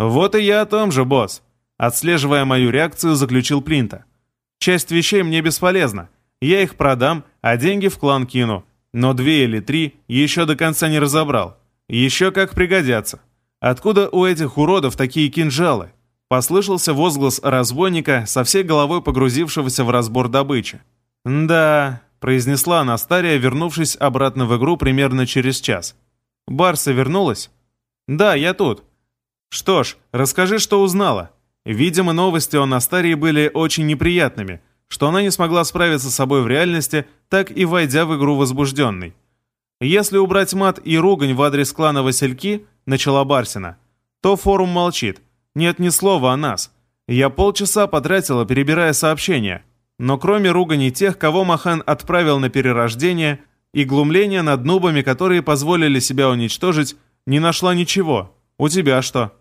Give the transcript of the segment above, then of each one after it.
«Вот и я о том же, босс», — отслеживая мою реакцию, заключил Плинта. «Часть вещей мне бесполезна. Я их продам, а деньги в клан кину. Но две или три еще до конца не разобрал. Еще как пригодятся. Откуда у этих уродов такие кинжалы?» Послышался возглас разбойника, со всей головой погрузившегося в разбор добычи. «Да», — произнесла Анастария, вернувшись обратно в игру примерно через час. «Барса вернулась?» «Да, я тут». «Что ж, расскажи, что узнала». Видимо, новости о Настарии были очень неприятными, что она не смогла справиться с собой в реальности, так и войдя в игру возбужденной. «Если убрать мат и ругань в адрес клана Васильки», — начала Барсина, — то форум молчит — нет ни слова о нас. Я полчаса потратила, перебирая сообщения. Но кроме ругани тех, кого Махан отправил на перерождение, и глумления над нубами, которые позволили себя уничтожить, не нашла ничего. У тебя что?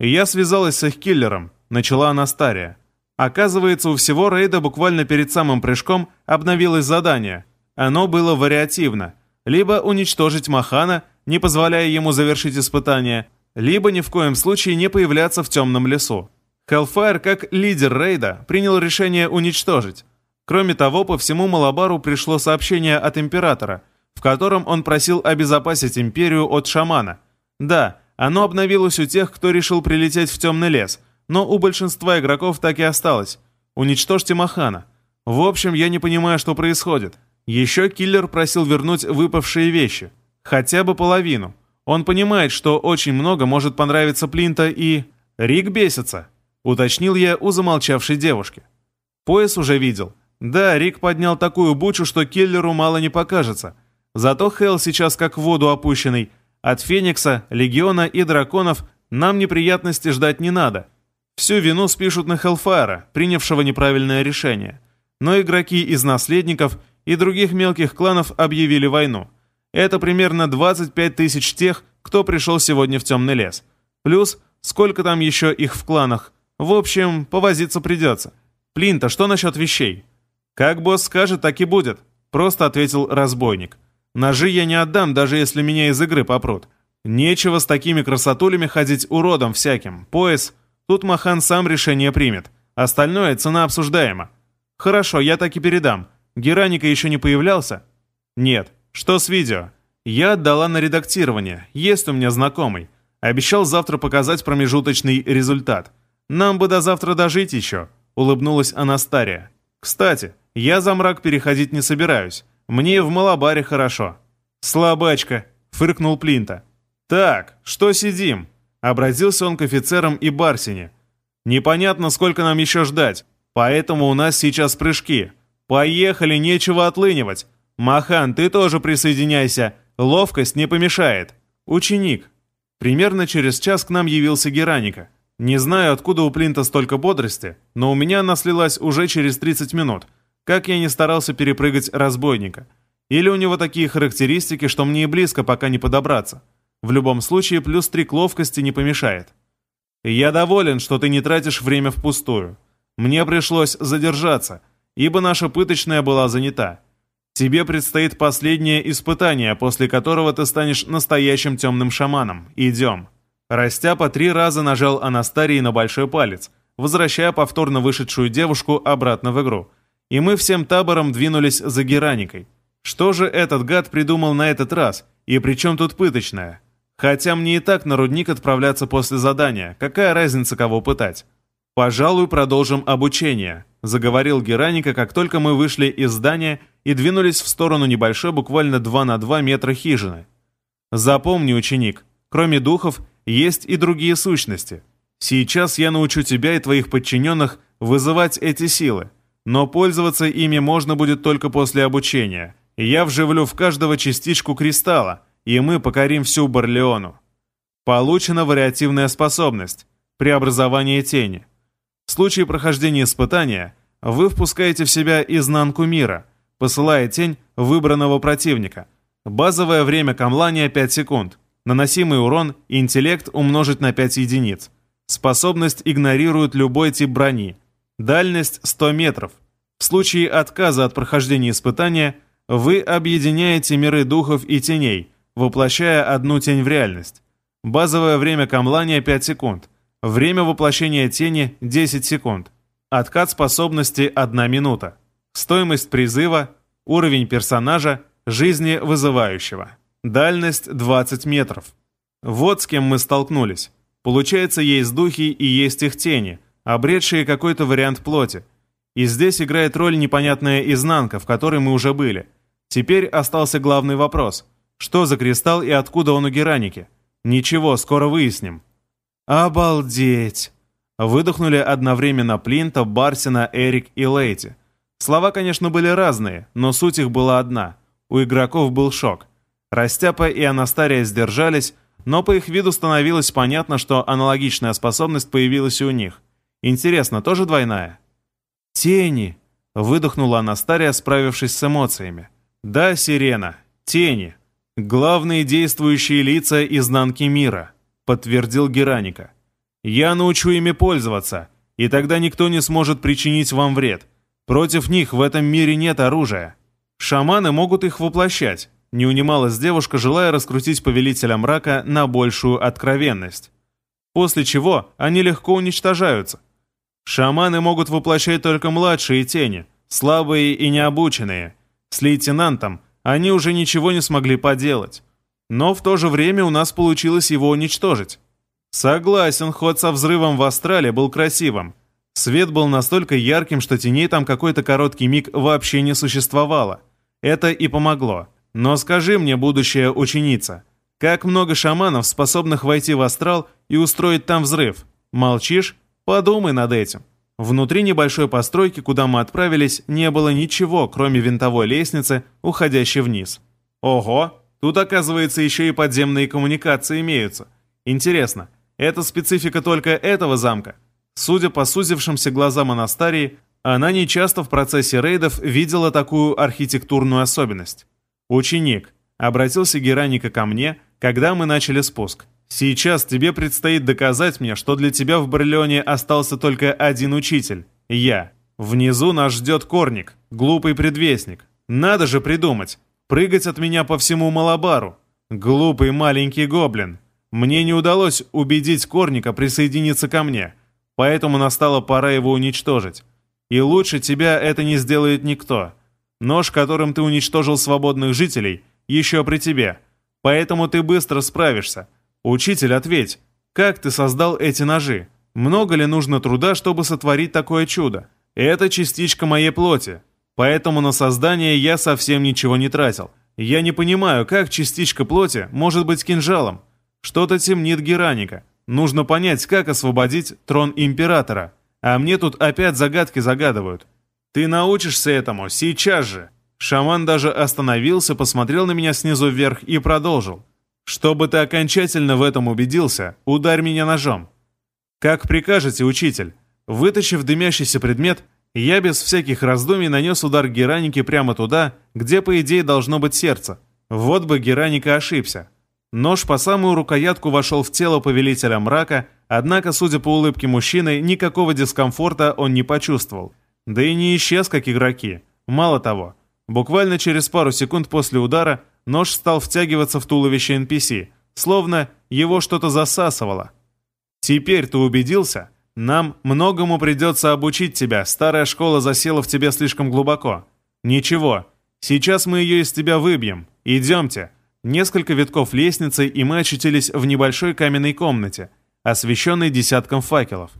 Я связалась с их киллером, начала Анастария. Оказывается, у всего рейда буквально перед самым прыжком обновилось задание. Оно было вариативно. Либо уничтожить Махана, не позволяя ему завершить испытание, либо ни в коем случае не появляться в темном лесу. Hellfire, как лидер рейда, принял решение уничтожить. Кроме того, по всему Малабару пришло сообщение от Императора, в котором он просил обезопасить Империю от шамана. Да, оно обновилось у тех, кто решил прилететь в темный лес, но у большинства игроков так и осталось. Уничтожьте Махана. В общем, я не понимаю, что происходит. Еще киллер просил вернуть выпавшие вещи. Хотя бы половину. Он понимает, что очень много может понравиться Плинта и... Рик бесится, уточнил я у замолчавшей девушки. Пояс уже видел. Да, Рик поднял такую бучу, что киллеру мало не покажется. Зато Хелл сейчас как в воду опущенный. От Феникса, Легиона и Драконов нам неприятности ждать не надо. Всю вину спишут на Хеллфайра, принявшего неправильное решение. Но игроки из Наследников и других мелких кланов объявили войну. Это примерно 25 тысяч тех, кто пришел сегодня в темный лес. Плюс, сколько там еще их в кланах. В общем, повозиться придется. Плинта, что насчет вещей? Как босс скажет, так и будет. Просто ответил разбойник. Ножи я не отдам, даже если меня из игры попрут. Нечего с такими красотулями ходить уродом всяким. Пояс. Тут Махан сам решение примет. Остальное цена обсуждаема. Хорошо, я так и передам. Гераника еще не появлялся? Нет. Что с видео? Я отдала на редактирование, есть у меня знакомый. Обещал завтра показать промежуточный результат. Нам бы до завтра дожить еще, улыбнулась Анастария. Кстати, я за мрак переходить не собираюсь. Мне в Малабаре хорошо. Слабачка, фыркнул Плинта. Так, что сидим? Обратился он к офицерам и Барсине. Непонятно, сколько нам еще ждать, поэтому у нас сейчас прыжки. Поехали, нечего отлынивать. «Махан, ты тоже присоединяйся. Ловкость не помешает. Ученик». Примерно через час к нам явился Гераника. Не знаю, откуда у Плинта столько бодрости, но у меня она слилась уже через 30 минут, как я не старался перепрыгать разбойника. Или у него такие характеристики, что мне и близко пока не подобраться. В любом случае, плюс три к ловкости не помешает. Я доволен, что ты не тратишь время впустую. Мне пришлось задержаться, ибо наша пыточная была занята. Тебе предстоит последнее испытание, после которого ты станешь настоящим темным шаманом. Идем». Растя по три раза нажал Анастарий на большой палец, возвращая повторно вышедшую девушку обратно в игру. И мы всем табором двинулись за Гераникой. Что же этот гад придумал на этот раз? И при чем тут пыточная? Хотя мне и так на рудник отправляться после задания. Какая разница, кого пытать? «Пожалуй, продолжим обучение», — заговорил Гераника, как только мы вышли из здания и двинулись в сторону небольшой, буквально 2 на 2 метра хижины. «Запомни, ученик, кроме духов, есть и другие сущности. Сейчас я научу тебя и твоих подчиненных вызывать эти силы, но пользоваться ими можно будет только после обучения. Я вживлю в каждого частичку кристалла, и мы покорим всю Барлеону. Получена вариативная способность — преобразование тени. В случае прохождения испытания вы впускаете в себя изнанку мира, посылая тень выбранного противника. Базовое время камлания 5 секунд. Наносимый урон интеллект умножить на 5 единиц. Способность игнорирует любой тип брони. Дальность 100 метров. В случае отказа от прохождения испытания вы объединяете миры духов и теней, воплощая одну тень в реальность. Базовое время камлания 5 секунд. Время воплощения тени – 10 секунд. Откат способности – 1 минута. Стоимость призыва, уровень персонажа, жизни вызывающего. Дальность 20 метров. Вот с кем мы столкнулись. Получается, есть духи и есть их тени, обретшие какой-то вариант плоти. И здесь играет роль непонятная изнанка, в которой мы уже были. Теперь остался главный вопрос. Что за кристалл и откуда он у Гераники? Ничего, скоро выясним. Обалдеть! Выдохнули одновременно Плинта, Барсина, Эрик и Лейти. Слова, конечно, были разные, но суть их была одна. У игроков был шок. Растяпа и Анастария сдержались, но по их виду становилось понятно, что аналогичная способность появилась и у них. Интересно, тоже двойная? «Тени!» — выдохнула Анастария, справившись с эмоциями. «Да, Сирена, тени. Главные действующие лица изнанки мира», — подтвердил Гераника. «Я научу ими пользоваться, и тогда никто не сможет причинить вам вред. Против них в этом мире нет оружия. Шаманы могут их воплощать, не унималась девушка, желая раскрутить повелителя мрака на большую откровенность. После чего они легко уничтожаются. Шаманы могут воплощать только младшие тени, слабые и необученные. С лейтенантом они уже ничего не смогли поделать. Но в то же время у нас получилось его уничтожить. Согласен, ход со взрывом в астрале был красивым. Свет был настолько ярким, что теней там какой-то короткий миг вообще не существовало. Это и помогло. Но скажи мне, будущая ученица, как много шаманов, способных войти в астрал и устроить там взрыв? Молчишь? Подумай над этим. Внутри небольшой постройки, куда мы отправились, не было ничего, кроме винтовой лестницы, уходящей вниз. Ого, тут оказывается еще и подземные коммуникации имеются. Интересно, это специфика только этого замка? Судя по сузившимся глазам Анастарии, она нечасто в процессе рейдов видела такую архитектурную особенность. «Ученик», — обратился Гераника ко мне, когда мы начали спуск. «Сейчас тебе предстоит доказать мне, что для тебя в Барлеоне остался только один учитель — я. Внизу нас ждет Корник, глупый предвестник. Надо же придумать. Прыгать от меня по всему Малабару. Глупый маленький гоблин. Мне не удалось убедить Корника присоединиться ко мне, поэтому настала пора его уничтожить. И лучше тебя это не сделает никто. Нож, которым ты уничтожил свободных жителей, еще при тебе. Поэтому ты быстро справишься. Учитель, ответь, как ты создал эти ножи? Много ли нужно труда, чтобы сотворить такое чудо? Это частичка моей плоти. Поэтому на создание я совсем ничего не тратил. Я не понимаю, как частичка плоти может быть кинжалом. Что-то темнит Гераника. Нужно понять, как освободить трон Императора. А мне тут опять загадки загадывают. «Ты научишься этому сейчас же!» Шаман даже остановился, посмотрел на меня снизу вверх и продолжил. «Чтобы ты окончательно в этом убедился, ударь меня ножом». «Как прикажете, учитель?» Вытащив дымящийся предмет, я без всяких раздумий нанес удар Геранике прямо туда, где, по идее, должно быть сердце. Вот бы Гераника ошибся. Нож по самую рукоятку вошел в тело повелителя мрака, однако, судя по улыбке мужчины, никакого дискомфорта он не почувствовал. Да и не исчез, как игроки. Мало того, буквально через пару секунд после удара нож стал втягиваться в туловище NPC, словно его что-то засасывало. «Теперь ты убедился? Нам многому придется обучить тебя, старая школа засела в тебе слишком глубоко. Ничего, сейчас мы ее из тебя выбьем. Идемте». Несколько витков лестницы, и мы очутились в небольшой каменной комнате, освещенной десятком факелов.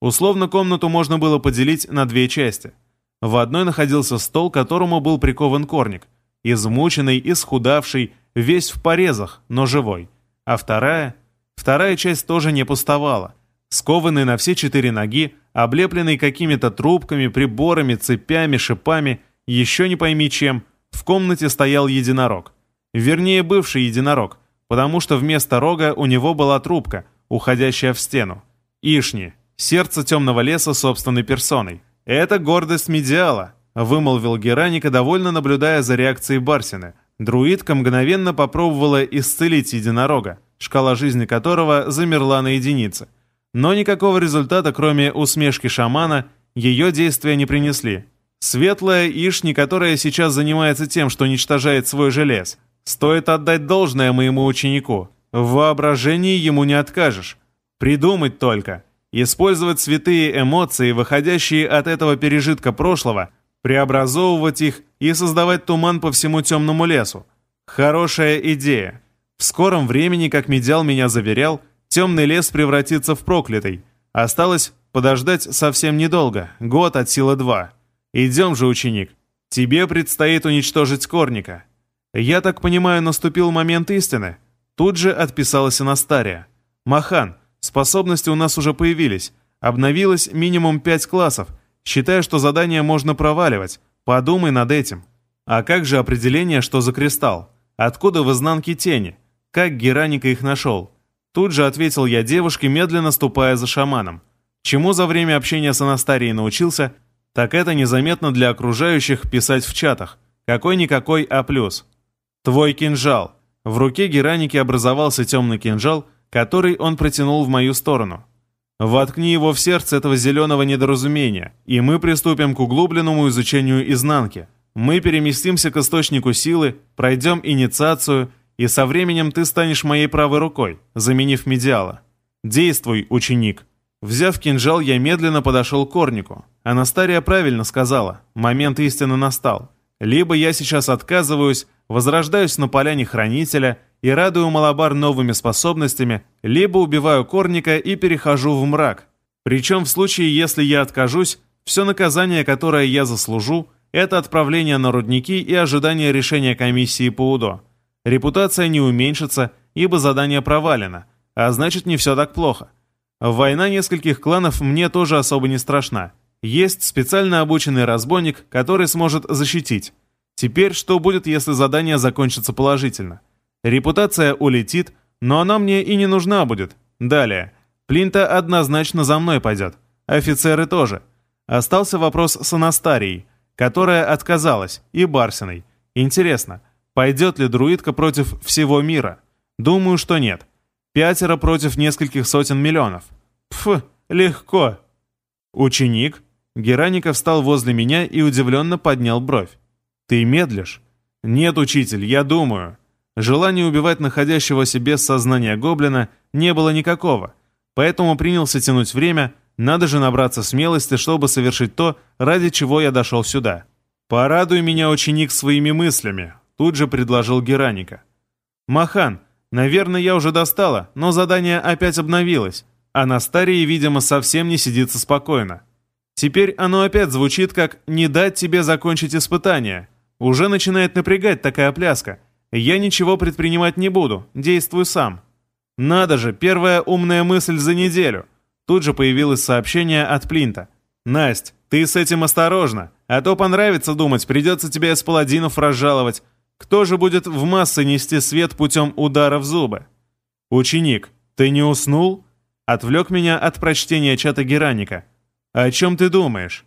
Условно комнату можно было поделить на две части. В одной находился стол, которому был прикован корник, измученный, исхудавший, весь в порезах, но живой. А вторая? Вторая часть тоже не пустовала. Скованный на все четыре ноги, облепленный какими-то трубками, приборами, цепями, шипами, еще не пойми чем, в комнате стоял единорог. Вернее, бывший единорог, потому что вместо рога у него была трубка, уходящая в стену. Ишни, сердце темного леса собственной персоной. «Это гордость Медиала», — вымолвил Гераника, довольно наблюдая за реакцией Барсины. Друидка мгновенно попробовала исцелить единорога, шкала жизни которого замерла на единице. Но никакого результата, кроме усмешки шамана, ее действия не принесли. Светлая Ишни, которая сейчас занимается тем, что уничтожает свой желез. Стоит отдать должное моему ученику. В воображении ему не откажешь. Придумать только. Использовать святые эмоции, выходящие от этого пережитка прошлого, преобразовывать их и создавать туман по всему темному лесу. Хорошая идея. В скором времени, как Медял меня заверял, темный лес превратится в проклятый. Осталось подождать совсем недолго, год от силы два. Идем же, ученик. Тебе предстоит уничтожить Корника. Я так понимаю, наступил момент истины. Тут же отписалась Анастария. Махан, способности у нас уже появились. Обновилось минимум пять классов. Считаю, что задание можно проваливать. Подумай над этим. А как же определение, что за кристалл? Откуда в изнанке тени? Как Гераника их нашел? Тут же ответил я девушке, медленно ступая за шаманом. Чему за время общения с Анастарией научился, так это незаметно для окружающих писать в чатах. Какой-никакой А+. Твой кинжал. В руке Гераники образовался темный кинжал, который он протянул в мою сторону. Воткни его в сердце этого зеленого недоразумения, и мы приступим к углубленному изучению изнанки. Мы переместимся к источнику силы, пройдем инициацию, и со временем ты станешь моей правой рукой, заменив медиала. Действуй, ученик. Взяв кинжал, я медленно подошел к корнику. Анастария правильно сказала, момент истины настал. Либо я сейчас отказываюсь, возрождаюсь на поляне Хранителя и радую Малабар новыми способностями, либо убиваю Корника и перехожу в мрак. Причем в случае, если я откажусь, все наказание, которое я заслужу, это отправление на рудники и ожидание решения комиссии по УДО. Репутация не уменьшится, ибо задание провалено, а значит не все так плохо. Война нескольких кланов мне тоже особо не страшна. Есть специально обученный разбойник, который сможет защитить. Теперь что будет, если задание закончится положительно? Репутация улетит, но она мне и не нужна будет. Далее. Плинта однозначно за мной пойдет. Офицеры тоже. Остался вопрос с Анастарией, которая отказалась, и Барсиной. Интересно, пойдет ли друидка против всего мира? Думаю, что нет. Пятеро против нескольких сотен миллионов. Пф, легко. Ученик? Гераников встал возле меня и удивленно поднял бровь. Ты медлишь? Нет, учитель, я думаю. Желания убивать находящегося без сознания гоблина не было никакого, поэтому принялся тянуть время, надо же набраться смелости, чтобы совершить то, ради чего я дошел сюда. «Порадуй меня, ученик, своими мыслями», — тут же предложил Гераника. «Махан, Наверное, я уже достала, но задание опять обновилось, а на старии, видимо, совсем не сидится спокойно. Теперь оно опять звучит как «не дать тебе закончить испытание». Уже начинает напрягать такая пляска. Я ничего предпринимать не буду, действую сам. Надо же, первая умная мысль за неделю. Тут же появилось сообщение от Плинта. «Насть, ты с этим осторожно, а то понравится думать, придется тебя из паладинов разжаловать, кто же будет в массы нести свет путем удара в зубы? Ученик, ты не уснул? Отвлек меня от прочтения чата Гераника. О чем ты думаешь?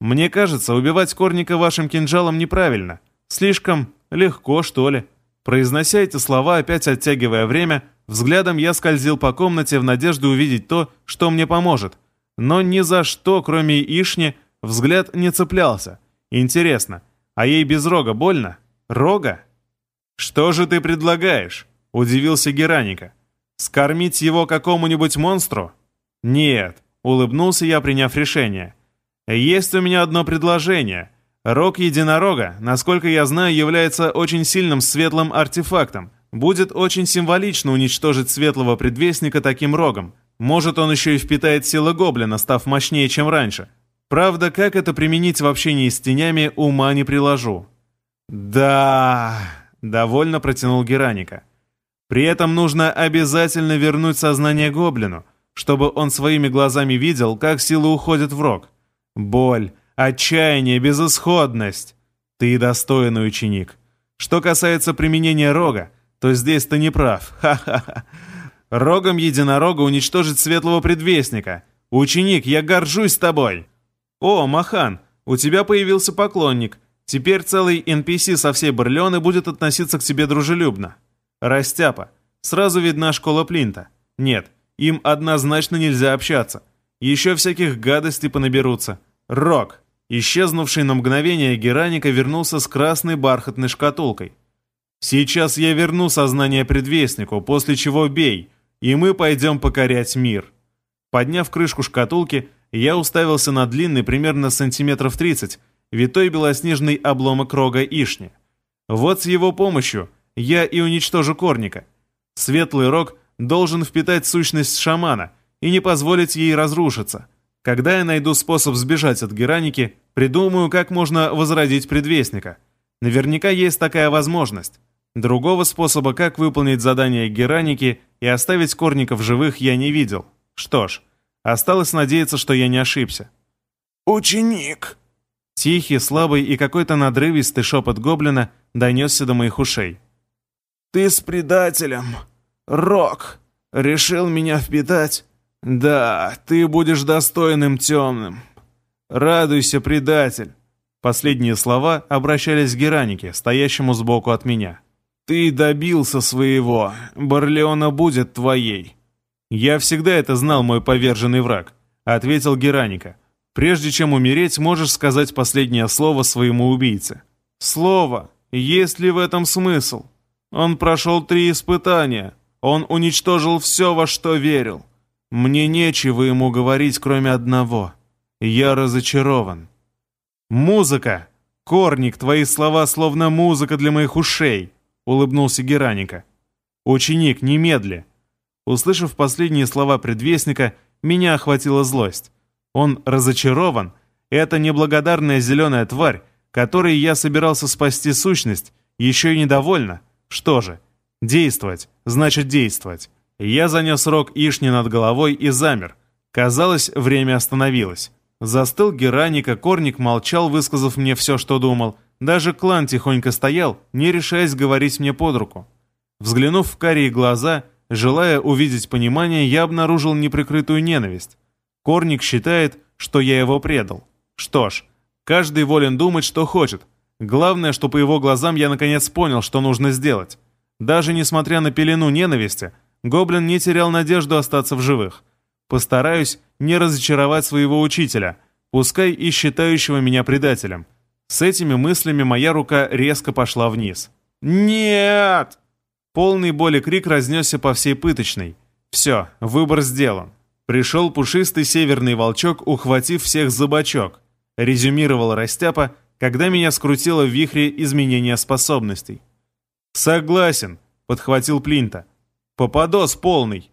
Мне кажется, убивать Корника вашим кинжалом неправильно. Слишком легко, что ли. Произнося эти слова, опять оттягивая время, взглядом я скользил по комнате в надежде увидеть то, что мне поможет. Но ни за что, кроме Ишни, взгляд не цеплялся. Интересно, а ей без рога больно? Рога? Что же ты предлагаешь? Удивился Гераника. Скормить его какому-нибудь монстру? Нет, улыбнулся я, приняв решение. Есть у меня одно предложение. Рог единорога, насколько я знаю, является очень сильным светлым артефактом. Будет очень символично уничтожить светлого предвестника таким рогом. Может, он еще и впитает силы гоблина, став мощнее, чем раньше. Правда, как это применить в общении с тенями, ума не приложу. «Да...» — довольно протянул Гераника. «При этом нужно обязательно вернуть сознание гоблину, чтобы он своими глазами видел, как силы уходят в рог. Боль, отчаяние, безысходность. Ты достойный ученик. Что касается применения рога, то здесь ты не прав. Ха-ха-ха. Рогом единорога уничтожить светлого предвестника. Ученик, я горжусь тобой. О, Махан, у тебя появился поклонник. Теперь целый NPC со всей Барлеоны будет относиться к тебе дружелюбно. Растяпа. Сразу видна школа Плинта. Нет, им однозначно нельзя общаться. Еще всяких гадостей понаберутся. Рок. Исчезнувший на мгновение Гераника вернулся с красной бархатной шкатулкой. «Сейчас я верну сознание предвестнику, после чего бей. и мы пойдем покорять мир. Подняв крышку шкатулки, я уставился на длинный, примерно сантиметров 30, витой белоснежный обломок рога Ишни. Вот с его помощью я и уничтожу Корника. Светлый рог должен впитать сущность шамана и не позволить ей разрушиться. Когда я найду способ сбежать от Гераники, придумаю, как можно возродить предвестника. Наверняка есть такая возможность. Другого способа, как выполнить задание Гераники и оставить Корников живых, я не видел. Что ж, осталось надеяться, что я не ошибся. «Ученик!» Тихий, слабый и какой-то надрывистый шепот гоблина донесся до моих ушей. «Ты с предателем, Рок, решил меня впитать? Да, ты будешь достойным темным. Радуйся, предатель!» Последние слова обращались к Геранике, стоящему сбоку от меня. «Ты добился своего. Барлеона будет твоей». «Я всегда это знал, мой поверженный враг», — ответил Гераника. «Прежде чем умереть, можешь сказать последнее слово своему убийце». «Слово? Есть ли в этом смысл? Он прошел три испытания. Он уничтожил все, во что верил. Мне нечего ему говорить, кроме одного. Я разочарован». «Музыка! Корник, твои слова словно музыка для моих ушей!» — улыбнулся Гераника. «Ученик, немедли!» Услышав последние слова предвестника, меня охватила злость. Он разочарован. Это неблагодарная зеленая тварь, которой я собирался спасти сущность, еще и недовольна. Что же, действовать, значит действовать. Я занес рог Ишни над головой и замер. Казалось, время остановилось. Застыл Гераника, Корник молчал, высказав мне все, что думал. Даже клан тихонько стоял, не решаясь говорить мне под руку. Взглянув в карие глаза, желая увидеть понимание, я обнаружил неприкрытую ненависть. Корник считает, что я его предал. Что ж, каждый волен думать, что хочет. Главное, что по его глазам я наконец понял, что нужно сделать. Даже несмотря на пелену ненависти, Гоблин не терял надежду остаться в живых. Постараюсь не разочаровать своего учителя, пускай и считающего меня предателем. С этими мыслями моя рука резко пошла вниз. «Нет!» Полный боли крик разнесся по всей пыточной. Все, выбор сделан. Пришел пушистый северный волчок, ухватив всех за бочок. Резюмировал Растяпа, когда меня скрутило в вихре изменения способностей. «Согласен», — подхватил Плинта. «Попадос полный».